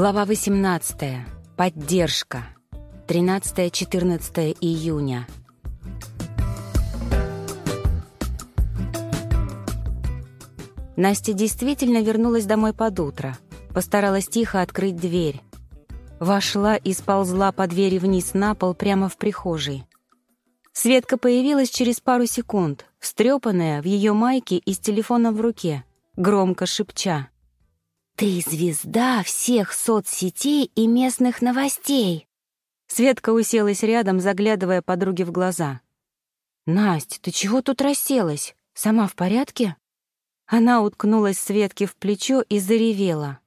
Глава 18. Поддержка. 13-14 июня. Настя действительно вернулась домой под утро. Постаралась тихо открыть дверь. Вошла и сползла по двери вниз на пол прямо в прихожей. Светка появилась через пару секунд, встрепанная в ее майке и с телефоном в руке, громко шепча. «Ты звезда всех соцсетей и местных новостей!» Светка уселась рядом, заглядывая подруге в глаза. «Насть, ты чего тут расселась? Сама в порядке?» Она уткнулась Светке в плечо и заревела.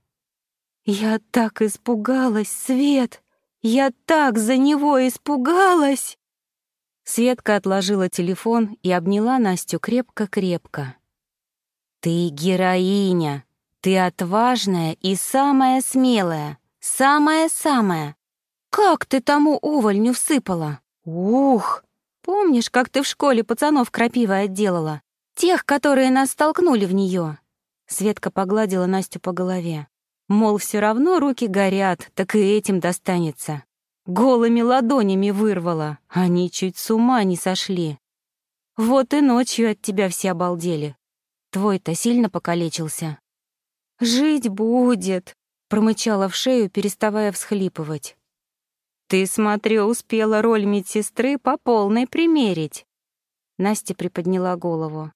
«Я так испугалась, Свет! Я так за него испугалась!» Светка отложила телефон и обняла Настю крепко-крепко. «Ты героиня!» Ты отважная и самая смелая, самая-самая. Как ты тому увольню всыпала? Ух! Помнишь, как ты в школе пацанов крапивой отделала? Тех, которые нас столкнули в нее. Светка погладила Настю по голове. Мол, все равно руки горят, так и этим достанется. Голыми ладонями вырвала, они чуть с ума не сошли. Вот и ночью от тебя все обалдели. Твой-то сильно покалечился. «Жить будет», — промычала в шею, переставая всхлипывать. «Ты, смотрю, успела роль медсестры по полной примерить». Настя приподняла голову.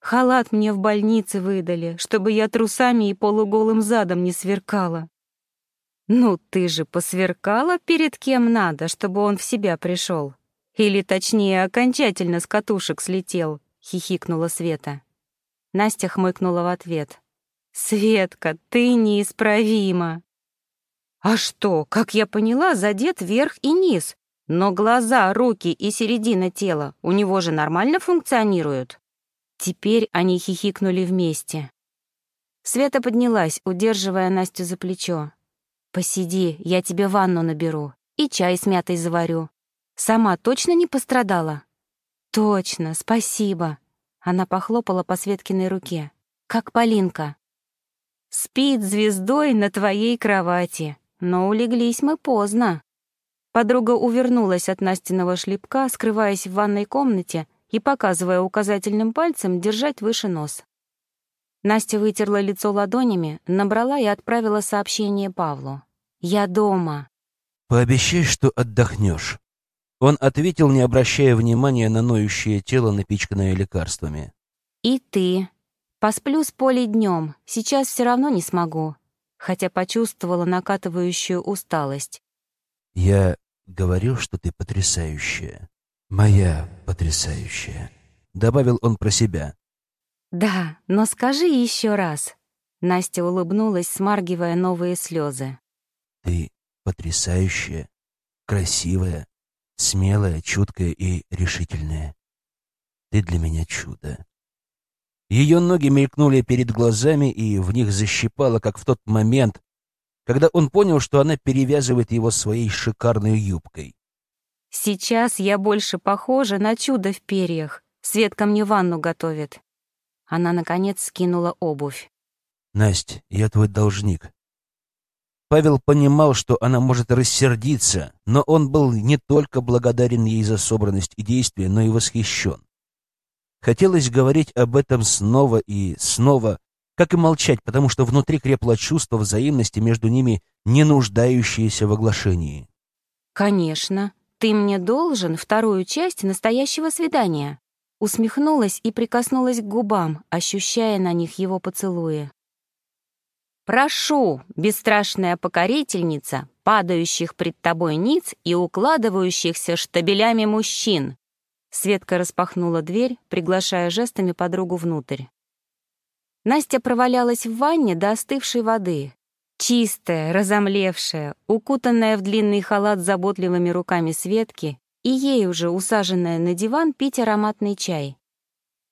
«Халат мне в больнице выдали, чтобы я трусами и полуголым задом не сверкала». «Ну, ты же посверкала перед кем надо, чтобы он в себя пришел. Или, точнее, окончательно с катушек слетел», — хихикнула Света. Настя хмыкнула в ответ. «Светка, ты неисправима!» «А что, как я поняла, задет верх и низ, но глаза, руки и середина тела у него же нормально функционируют?» Теперь они хихикнули вместе. Света поднялась, удерживая Настю за плечо. «Посиди, я тебе ванну наберу и чай с мятой заварю. Сама точно не пострадала?» «Точно, спасибо». Она похлопала по Светкиной руке. «Как Полинка». Спит звездой на твоей кровати, но улеглись мы поздно. Подруга увернулась от Настиного шлепка, скрываясь в ванной комнате и показывая указательным пальцем держать выше нос. Настя вытерла лицо ладонями, набрала и отправила сообщение Павлу. «Я дома». «Пообещай, что отдохнешь». Он ответил, не обращая внимания на ноющее тело, напичканное лекарствами. «И ты», Посплю с Полей днем, сейчас все равно не смогу, хотя почувствовала накатывающую усталость. Я говорю, что ты потрясающая. Моя потрясающая. Добавил он про себя. Да, но скажи еще раз. Настя улыбнулась, смаргивая новые слезы. Ты потрясающая, красивая, смелая, чуткая и решительная. Ты для меня чудо. Ее ноги мелькнули перед глазами, и в них защипало, как в тот момент, когда он понял, что она перевязывает его своей шикарной юбкой. «Сейчас я больше похожа на чудо в перьях. Светка мне ванну готовит». Она, наконец, скинула обувь. «Насть, я твой должник». Павел понимал, что она может рассердиться, но он был не только благодарен ей за собранность и действия, но и восхищен. Хотелось говорить об этом снова и снова, как и молчать, потому что внутри крепло чувство взаимности между ними, не нуждающееся в оглашении. «Конечно, ты мне должен вторую часть настоящего свидания», усмехнулась и прикоснулась к губам, ощущая на них его поцелуи. «Прошу, бесстрашная покорительница, падающих пред тобой ниц и укладывающихся штабелями мужчин, Светка распахнула дверь, приглашая жестами подругу внутрь. Настя провалялась в ванне до остывшей воды. Чистая, разомлевшая, укутанная в длинный халат заботливыми руками Светки и ей уже усаженная на диван пить ароматный чай.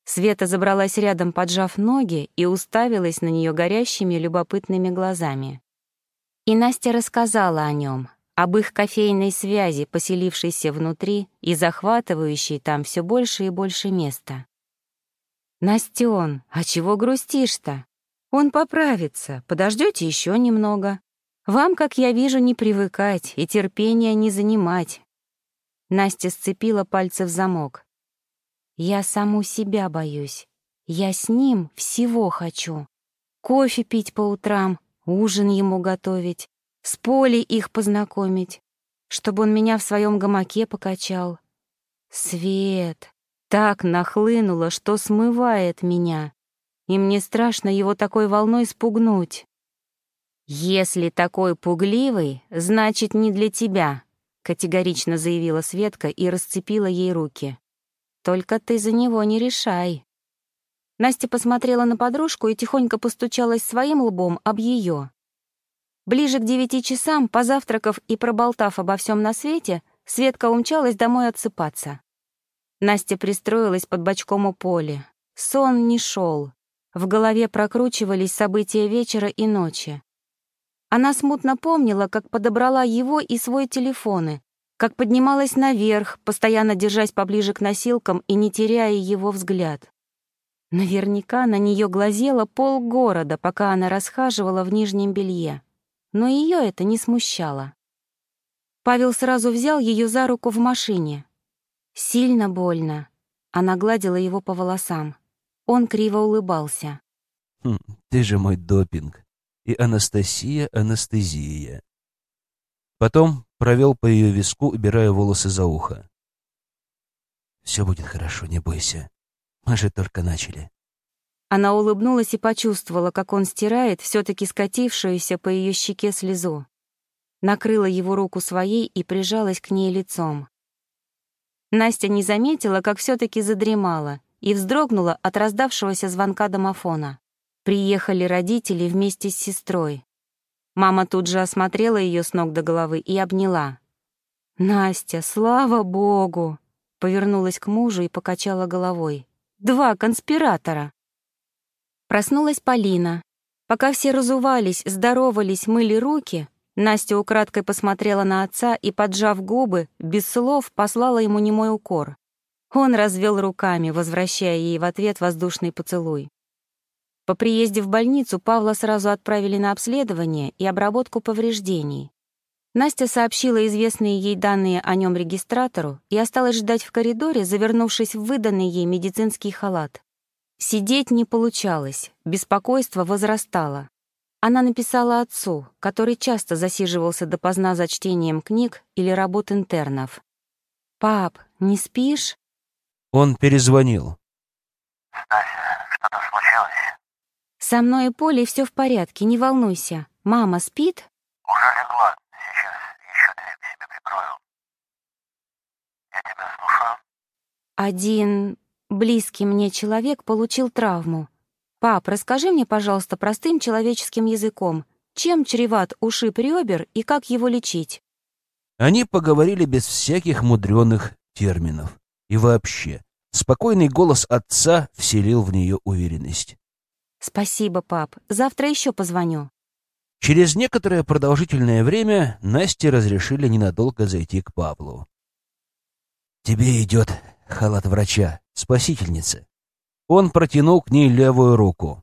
Света забралась рядом, поджав ноги, и уставилась на нее горящими любопытными глазами. И Настя рассказала о нем, об их кофейной связи, поселившейся внутри и захватывающей там все больше и больше места. «Настен, а чего грустишь-то? Он поправится, подождете еще немного». Вам, как я вижу, не привыкать и терпения не занимать. Настя сцепила пальцы в замок. Я саму себя боюсь. Я с ним всего хочу. Кофе пить по утрам, ужин ему готовить, с Полей их познакомить, чтобы он меня в своем гамаке покачал. Свет так нахлынуло, что смывает меня, и мне страшно его такой волной спугнуть. «Если такой пугливый, значит, не для тебя», — категорично заявила Светка и расцепила ей руки. «Только ты за него не решай». Настя посмотрела на подружку и тихонько постучалась своим лбом об ее. Ближе к девяти часам, позавтракав и проболтав обо всем на свете, Светка умчалась домой отсыпаться. Настя пристроилась под бочком у поля. Сон не шел. В голове прокручивались события вечера и ночи. Она смутно помнила, как подобрала его и свой телефоны, как поднималась наверх, постоянно держась поближе к носилкам и не теряя его взгляд. Наверняка на нее глазело полгорода, пока она расхаживала в нижнем белье. Но ее это не смущало. Павел сразу взял ее за руку в машине. Сильно больно. Она гладила его по волосам. Он криво улыбался. «Хм, «Ты же мой допинг и Анастасия Анестезия. Потом провел по ее виску, убирая волосы за ухо. «Все будет хорошо, не бойся. Мы же только начали». Она улыбнулась и почувствовала, как он стирает все-таки скатившуюся по ее щеке слезу. Накрыла его руку своей и прижалась к ней лицом. Настя не заметила, как все-таки задремала и вздрогнула от раздавшегося звонка домофона. Приехали родители вместе с сестрой. Мама тут же осмотрела ее с ног до головы и обняла. «Настя, слава богу!» Повернулась к мужу и покачала головой. «Два конспиратора!» Проснулась Полина. Пока все разувались, здоровались, мыли руки, Настя украдкой посмотрела на отца и, поджав губы, без слов послала ему немой укор. Он развел руками, возвращая ей в ответ воздушный поцелуй. По приезде в больницу Павла сразу отправили на обследование и обработку повреждений. Настя сообщила известные ей данные о нем регистратору и осталась ждать в коридоре, завернувшись в выданный ей медицинский халат. Сидеть не получалось, беспокойство возрастало. Она написала отцу, который часто засиживался допоздна за чтением книг или работ интернов. «Пап, не спишь?» Он перезвонил. «Стася, что-то случилось?» «Со мной и Полей все в порядке, не волнуйся. Мама спит?» «Уже легла. Сейчас еще дверь к себе прикрою. Я тебя слушаю». Один близкий мне человек получил травму. Пап, расскажи мне, пожалуйста, простым человеческим языком, чем чреват ушиб ребер и как его лечить? Они поговорили без всяких мудреных терминов. И вообще, спокойный голос отца вселил в нее уверенность. Спасибо, пап. Завтра еще позвоню. Через некоторое продолжительное время Насте разрешили ненадолго зайти к Павлу. «Тебе идет халат врача, спасительница». Он протянул к ней левую руку.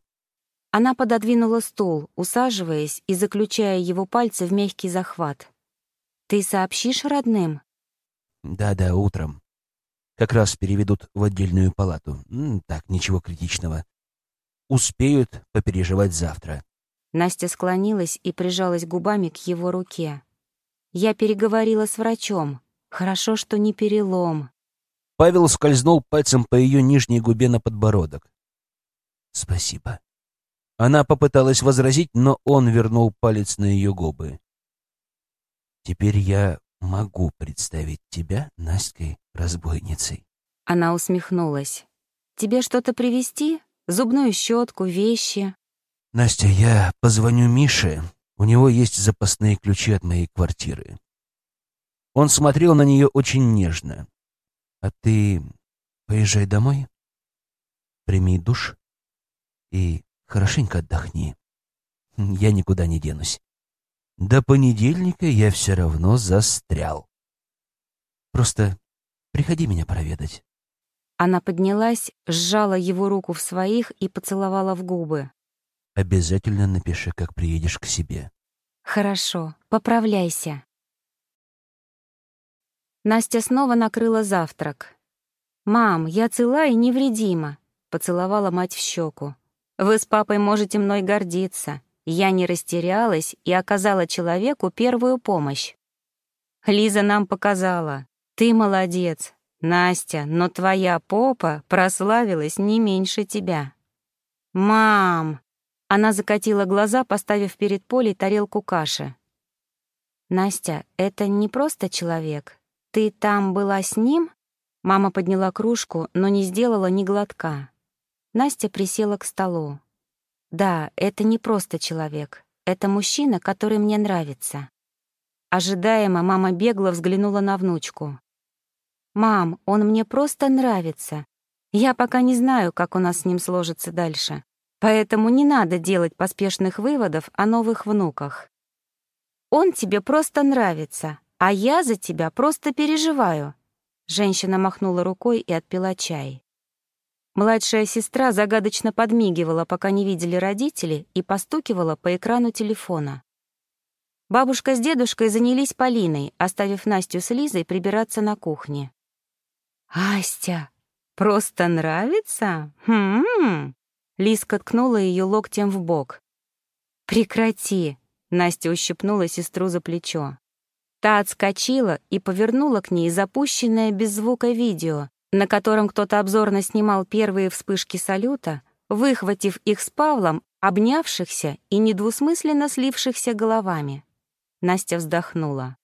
Она пододвинула стул, усаживаясь и заключая его пальцы в мягкий захват. «Ты сообщишь родным?» «Да-да, утром. Как раз переведут в отдельную палату. Так, ничего критичного успеют попереживать завтра. Настя склонилась и прижалась губами к его руке. Я переговорила с врачом. Хорошо, что не перелом. Павел скользнул пальцем по ее нижней губе на подбородок. «Спасибо». Она попыталась возразить, но он вернул палец на ее губы. «Теперь я могу представить тебя, Настей, разбойницей». Она усмехнулась. «Тебе что-то привезти? Зубную щетку, вещи. Настя, я позвоню Мише. У него есть запасные ключи от моей квартиры. Он смотрел на нее очень нежно. А ты поезжай домой, прими душ и хорошенько отдохни. Я никуда не денусь. До понедельника я все равно застрял. Просто приходи меня проведать. Она поднялась, сжала его руку в своих и поцеловала в губы. «Обязательно напиши, как приедешь к себе». Хорошо, поправляйся. Настя снова накрыла завтрак. «Мам, я цела и невредима», — поцеловала мать в щеку. «Вы с папой можете мной гордиться. Я не растерялась и оказала человеку первую помощь. Лиза нам показала. Ты молодец, Настя, но твоя попа прославилась не меньше тебя». «Мам!» Она закатила глаза, поставив перед Полей тарелку каши. «Настя, это не просто человек. Ты там была с ним?» Мама подняла кружку, но не сделала ни глотка. Настя присела к столу. «Да, это не просто человек. Это мужчина, который мне нравится». Ожидаемо мама бегло взглянула на внучку. «Мам, он мне просто нравится. Я пока не знаю, как у нас с ним сложится дальше. Поэтому не надо делать поспешных выводов о новых внуках. Он тебе просто нравится, а я за тебя просто переживаю. Женщина махнула рукой и отпила чай. Младшая сестра загадочно подмигивала, пока не видели родители, и постукивала по экрану телефона. Бабушка с дедушкой занялись Полиной, оставив Настю с Лизой прибираться на кухне. «Астя, просто нравится? Хм, Лиска ткнула ее локтем в бок. «Прекрати!» — Настя ущипнула сестру за плечо. Та отскочила и повернула к ней запущенное без звука видео, на котором кто-то обзорно снимал первые вспышки салюта, выхватив их с Павлом, обнявшихся и недвусмысленно слившихся головами. Настя вздохнула.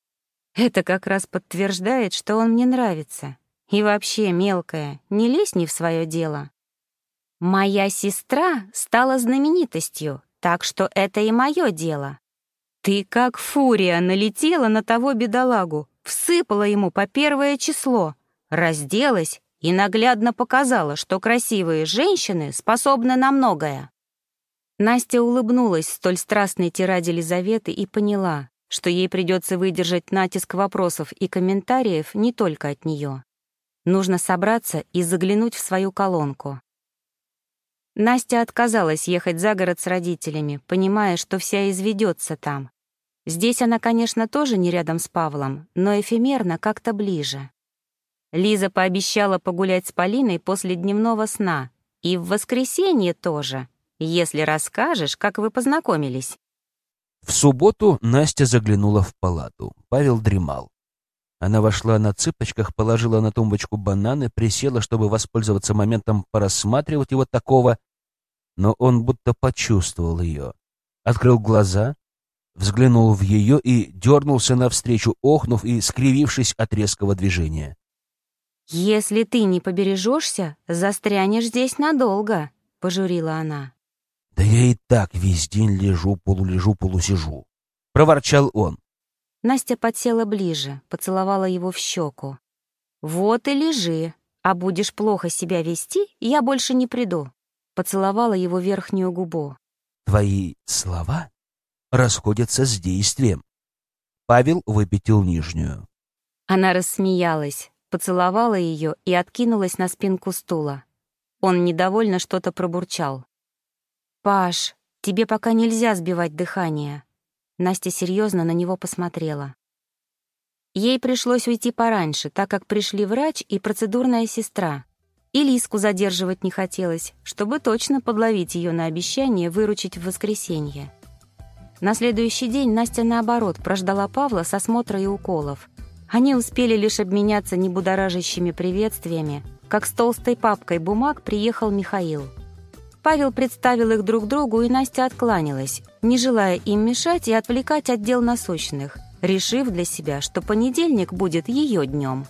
«Это как раз подтверждает, что он мне нравится. И вообще, мелкая, не лезь не в свое дело. Моя сестра стала знаменитостью, так что это и мое дело. Ты как фурия налетела на того бедолагу, всыпала ему по первое число, разделась и наглядно показала, что красивые женщины способны на многое. Настя улыбнулась столь страстной тираде Лизаветы и поняла, что ей придется выдержать натиск вопросов и комментариев не только от нее. Нужно собраться и заглянуть в свою колонку. Настя отказалась ехать за город с родителями, понимая, что вся изведется там. Здесь она, конечно, тоже не рядом с Павлом, но эфемерно как-то ближе. Лиза пообещала погулять с Полиной после дневного сна. И в воскресенье тоже, если расскажешь, как вы познакомились. В субботу Настя заглянула в палату. Павел дремал. Она вошла на цыпочках, положила на тумбочку бананы, присела, чтобы воспользоваться моментом порассматривать его такого, но он будто почувствовал ее. Открыл глаза, взглянул в ее и дернулся навстречу, охнув и скривившись от резкого движения. «Если ты не побережешься, застрянешь здесь надолго», — пожурила она. «Да я и так весь день лежу, полулежу, полусижу», — проворчал он. Настя подсела ближе, поцеловала его в щеку. «Вот и лежи, а будешь плохо себя вести, я больше не приду поцеловала его верхнюю губу. «Твои слова расходятся с действием». Павел выпятил нижнюю. Она рассмеялась, поцеловала ее и откинулась на спинку стула. Он недовольно что-то пробурчал. «Паш, тебе пока нельзя сбивать дыхание». Настя серьезно на него посмотрела. Ей пришлось уйти пораньше, так как пришли врач и процедурная сестра. И Лиску задерживать не хотелось, чтобы точно подловить ее на обещание выручить в воскресенье. На следующий день Настя, наоборот, прождала Павла с осмотра и уколов. Они успели лишь обменяться небудоражащими приветствиями, как с толстой папкой бумаг приехал Михаил. Павел представил их друг другу, и Настя откланялась, не желая им мешать и отвлекать отдел насущных, решив для себя, что понедельник будет ее днем.